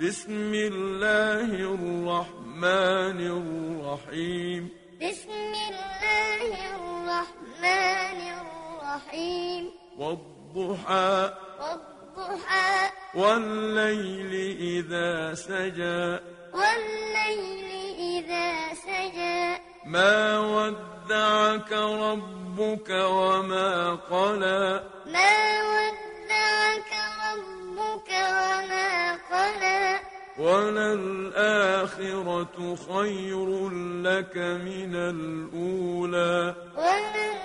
بسم الله الرحمن الرحيم. بسم الله الرحمن الرحيم. والضحى. والضحى. والليل إذا سجى. والليل إذا سجى. ما ودعك ربك وما قلى. ما وللآخرة خير لك من الأولى. وللآخرة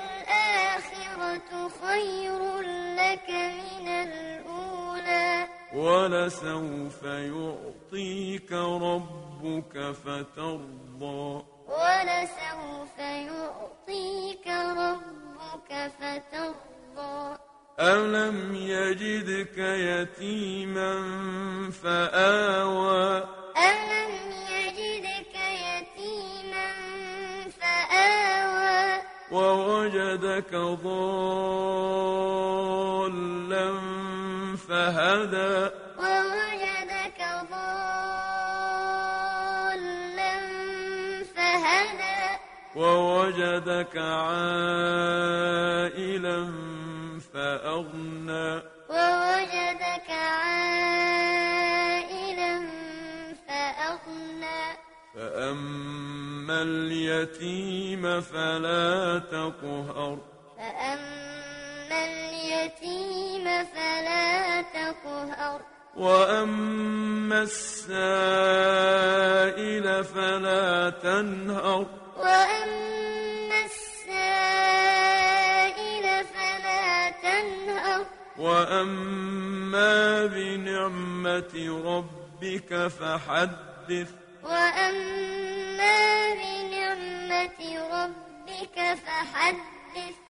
خير لك من الأولى. ولسوف يعطيك ربك فترضى. ولسوف يعطيك ربك فترضى. ألم يجدك يتيما فآوى ووجدك ضالا فهدى. ووجدك ضالا فهدى. ووجدك عائلا فأغنى. ووجدك عائلا فأغنى. فأما اليتيم فلا تقهر. فأما اليتيم فلا تقهر. وأما السائل فلا تنهر. وأما السائل فلا تنهر. وأما بنعمة ربك فحدث. وأما بنعمة ربك فحدث